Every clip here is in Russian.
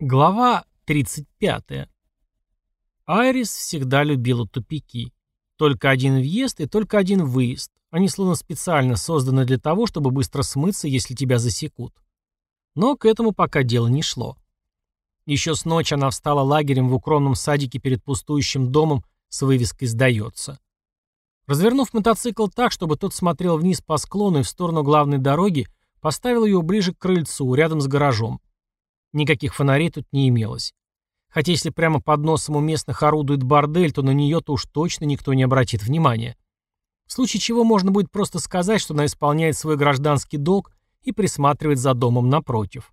Глава 35. Айрис всегда любила тупики. Только один въезд и только один выезд. Они словно специально созданы для того, чтобы быстро смыться, если тебя засекут. Но к этому пока дело не шло. Еще с ночи она встала лагерем в укромном садике перед пустующим домом с вывеской «Сдается». Развернув мотоцикл так, чтобы тот смотрел вниз по склону и в сторону главной дороги, поставил ее ближе к крыльцу, рядом с гаражом. Никаких фонарей тут не имелось. Хотя если прямо под носом у местных орудует бордель, то на нее-то уж точно никто не обратит внимания. В случае чего можно будет просто сказать, что она исполняет свой гражданский долг и присматривает за домом напротив.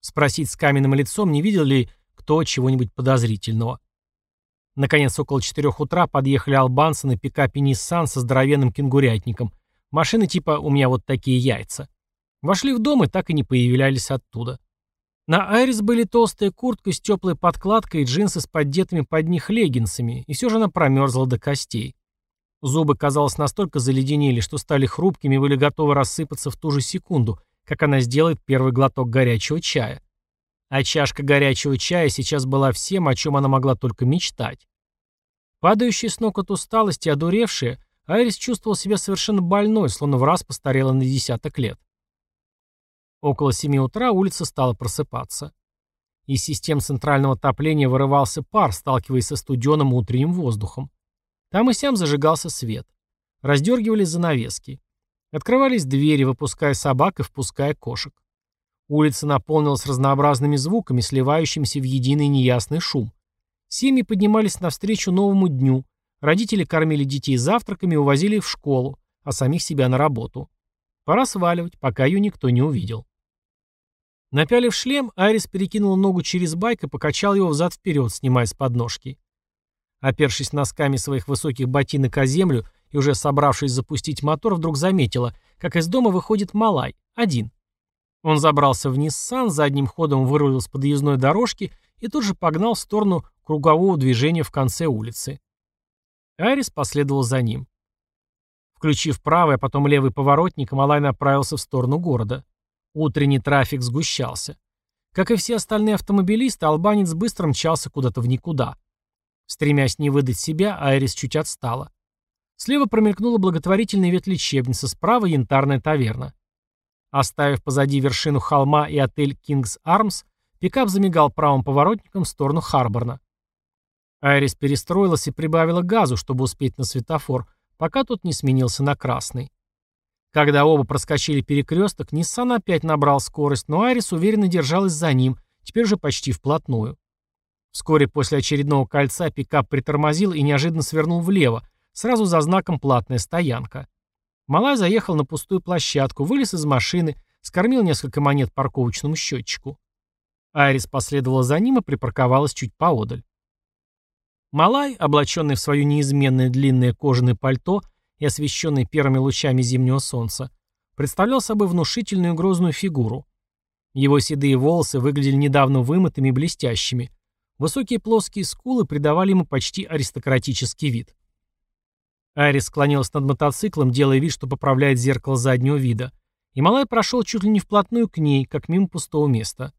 Спросить с каменным лицом, не видел ли кто чего-нибудь подозрительного. Наконец, около четырех утра подъехали албанцы на пикапе Nissan со здоровенным кенгурятником. Машины типа «у меня вот такие яйца». Вошли в дом и так и не появлялись оттуда. На Айрис были толстая куртка с теплой подкладкой и джинсы с поддетыми под них леггинсами, и все же она промерзла до костей. Зубы, казалось, настолько заледенели, что стали хрупкими и были готовы рассыпаться в ту же секунду, как она сделает первый глоток горячего чая. А чашка горячего чая сейчас была всем, о чем она могла только мечтать. Падающая с ног от усталости, одуревшая, Айрис чувствовал себя совершенно больной, словно в раз постарела на десяток лет. Около семи утра улица стала просыпаться. Из систем центрального отопления вырывался пар, сталкиваясь со студеным утренним воздухом. Там и сям зажигался свет. Раздергивались занавески. Открывались двери, выпуская собак и впуская кошек. Улица наполнилась разнообразными звуками, сливающимися в единый неясный шум. Семьи поднимались навстречу новому дню. Родители кормили детей завтраками и увозили их в школу, а самих себя на работу. Пора сваливать, пока ее никто не увидел. Напялив шлем, Айрис перекинул ногу через байк и покачал его взад-вперед, снимая с подножки. Опершись носками своих высоких ботинок о землю и уже собравшись запустить мотор, вдруг заметила, как из дома выходит Малай, один. Он забрался в Ниссан, задним ходом вырулил с подъездной дорожки и тут же погнал в сторону кругового движения в конце улицы. Айрис последовал за ним. Включив правый, а потом левый поворотник, Малай направился в сторону города. Утренний трафик сгущался. Как и все остальные автомобилисты, албанец быстро мчался куда-то в никуда. Стремясь не выдать себя, Айрис чуть отстала. Слева промелькнула благотворительная ветлечебница, справа янтарная таверна. Оставив позади вершину холма и отель «Кингс Армс», пикап замигал правым поворотником в сторону Харборна. Айрис перестроилась и прибавила газу, чтобы успеть на светофор, пока тот не сменился на красный. Когда оба проскочили перекресток, Ниссан опять набрал скорость, но Айрис уверенно держалась за ним, теперь уже почти вплотную. Вскоре после очередного кольца пикап притормозил и неожиданно свернул влево, сразу за знаком «Платная стоянка». Малай заехал на пустую площадку, вылез из машины, скормил несколько монет парковочному счетчику. Айрис последовала за ним и припарковалась чуть поодаль. Малай, облаченный в свое неизменное длинное кожаное пальто, и освещенный первыми лучами зимнего солнца, представлял собой внушительную грозную фигуру. Его седые волосы выглядели недавно вымытыми и блестящими. Высокие плоские скулы придавали ему почти аристократический вид. Айрис склонилась над мотоциклом, делая вид, что поправляет зеркало заднего вида, и Малай прошел чуть ли не вплотную к ней, как мимо пустого места.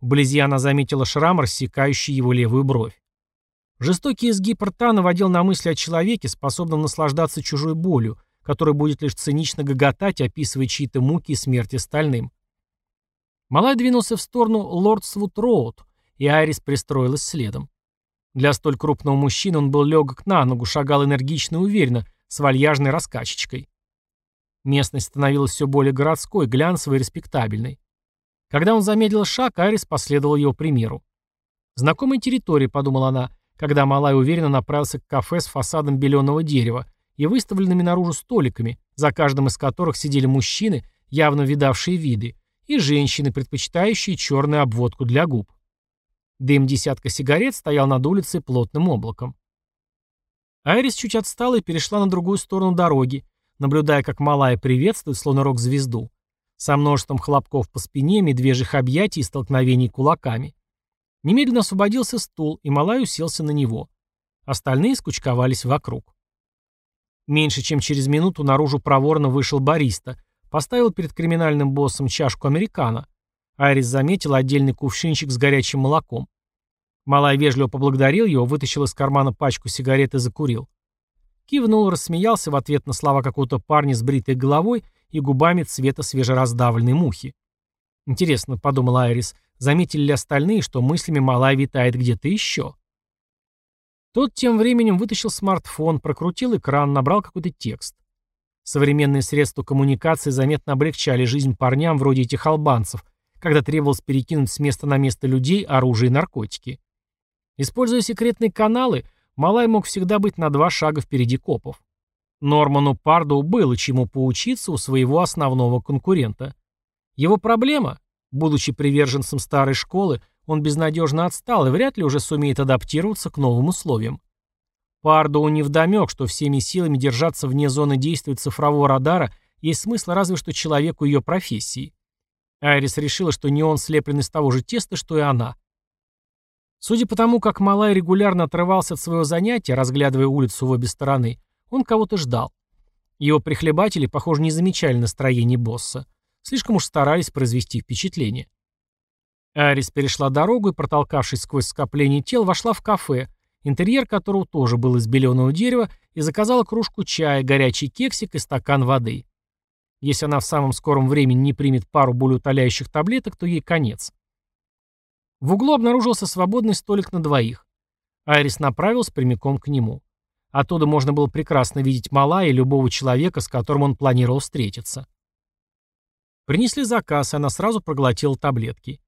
Вблизи она заметила шрам, рассекающий его левую бровь. Жестокий изгиб рта наводил на мысли о человеке, способном наслаждаться чужой болью, который будет лишь цинично гоготать, описывая чьи-то муки и смерти остальным. Малай двинулся в сторону Лордсвуд-Роуд, и Айрис пристроилась следом. Для столь крупного мужчины он был легок на ногу, шагал энергично и уверенно, с вальяжной раскачечкой. Местность становилась все более городской, глянцевой и респектабельной. Когда он замедлил шаг, Айрис последовал его примеру. «Знакомая территория», — подумала она, когда Малай уверенно направился к кафе с фасадом беленого дерева и выставленными наружу столиками, за каждым из которых сидели мужчины, явно видавшие виды, и женщины, предпочитающие черную обводку для губ. Дым десятка сигарет стоял над улицей плотным облаком. Айрис чуть отстала и перешла на другую сторону дороги, наблюдая, как Малая приветствует, словно рок-звезду, со множеством хлопков по спине, медвежьих объятий и столкновений кулаками. Немедленно освободился стул, и Малай уселся на него. Остальные скучковались вокруг. Меньше чем через минуту наружу проворно вышел бариста, поставил перед криминальным боссом чашку американо, Айрис заметил отдельный кувшинчик с горячим молоком. Малай вежливо поблагодарил его, вытащил из кармана пачку сигарет и закурил. Кивнул, рассмеялся в ответ на слова какого-то парня с бритой головой и губами цвета свежераздавленной мухи. Интересно, подумал Айрис, заметили ли остальные, что мыслями Малай витает где-то еще? Тот тем временем вытащил смартфон, прокрутил экран, набрал какой-то текст. Современные средства коммуникации заметно облегчали жизнь парням вроде этих албанцев, когда требовалось перекинуть с места на место людей, оружие и наркотики. Используя секретные каналы, Малай мог всегда быть на два шага впереди копов. Норману Пардоу было чему поучиться у своего основного конкурента. Его проблема, будучи приверженцем старой школы, он безнадежно отстал и вряд ли уже сумеет адаптироваться к новым условиям. Пардоу невдомек, что всеми силами держаться вне зоны действия цифрового радара есть смысл разве что человеку ее профессии. Айрис решила, что не он слеплен из того же теста, что и она. Судя по тому, как Малай регулярно отрывался от своего занятия, разглядывая улицу в обе стороны, он кого-то ждал. Его прихлебатели, похоже, не замечали настроение босса. Слишком уж старались произвести впечатление. Айрис перешла дорогу и, протолкавшись сквозь скопление тел, вошла в кафе, интерьер которого тоже был из беленого дерева, и заказала кружку чая, горячий кексик и стакан воды. Если она в самом скором времени не примет пару болеутоляющих таблеток, то ей конец. В углу обнаружился свободный столик на двоих. Айрис направился прямиком к нему. Оттуда можно было прекрасно видеть Мала и любого человека, с которым он планировал встретиться. Принесли заказ, и она сразу проглотила таблетки.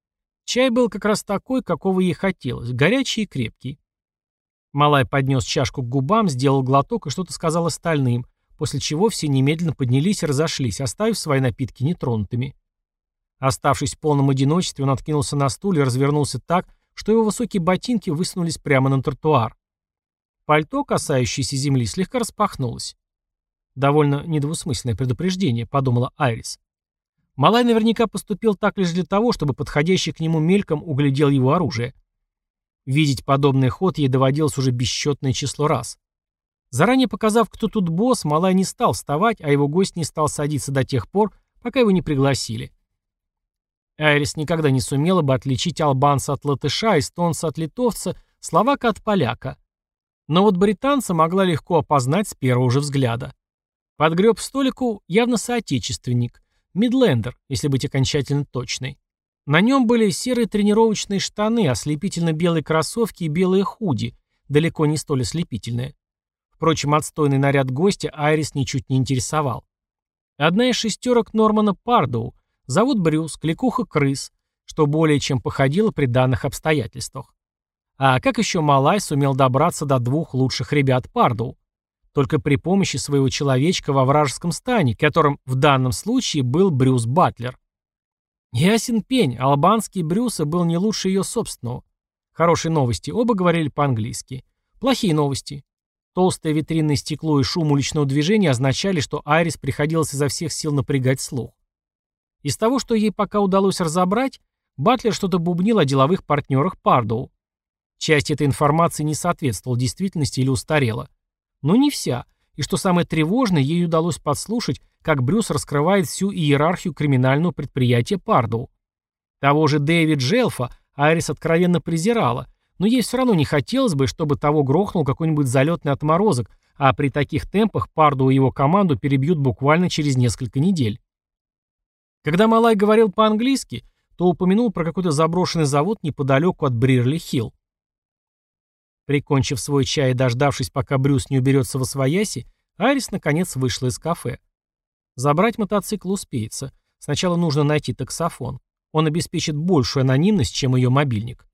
Чай был как раз такой, какого ей хотелось, горячий и крепкий. Малай поднес чашку к губам, сделал глоток и что-то сказал остальным, после чего все немедленно поднялись и разошлись, оставив свои напитки нетронутыми. Оставшись в полном одиночестве, он откинулся на стул и развернулся так, что его высокие ботинки высунулись прямо на тротуар. Пальто, касающееся земли, слегка распахнулось. «Довольно недвусмысленное предупреждение», — подумала Айрис. Малай наверняка поступил так лишь для того, чтобы подходящий к нему мельком углядел его оружие. Видеть подобный ход ей доводилось уже бесчетное число раз. Заранее показав, кто тут босс, Малай не стал вставать, а его гость не стал садиться до тех пор, пока его не пригласили. Айрис никогда не сумела бы отличить албанца от латыша, эстонца от литовца, словака от поляка. Но вот британца могла легко опознать с первого же взгляда. Подгреб столику явно соотечественник, мидлендер, если быть окончательно точной. На нем были серые тренировочные штаны, ослепительно-белые кроссовки и белые худи, далеко не столь ослепительные. Впрочем, отстойный наряд гостя Айрис ничуть не интересовал. Одна из шестерок Нормана Пардоу. Зовут Брюс, кликуха крыс, что более чем походило при данных обстоятельствах. А как еще Малай сумел добраться до двух лучших ребят Пардоу? Только при помощи своего человечка во вражеском стане, которым в данном случае был Брюс Батлер. Ясен пень, албанский Брюса был не лучше ее собственного. Хорошие новости, оба говорили по-английски. Плохие новости. Толстое витринное стекло и шум уличного движения означали, что Айрис приходилось изо всех сил напрягать слух. Из того, что ей пока удалось разобрать, Батлер что-то бубнил о деловых партнерах Пардоу. Часть этой информации не соответствовала действительности или устарела. Но не вся. И что самое тревожное, ей удалось подслушать, как Брюс раскрывает всю иерархию криминального предприятия Пардоу. Того же Дэвид Джелфа Айрис откровенно презирала, но ей все равно не хотелось бы, чтобы того грохнул какой-нибудь залетный отморозок, а при таких темпах Парду и его команду перебьют буквально через несколько недель. Когда Малай говорил по-английски, то упомянул про какой-то заброшенный завод неподалеку от Брирли-Хилл. Прикончив свой чай и дождавшись, пока Брюс не уберется во свояси, Айрис наконец вышла из кафе. Забрать мотоцикл успеется. Сначала нужно найти таксофон. Он обеспечит большую анонимность, чем ее мобильник.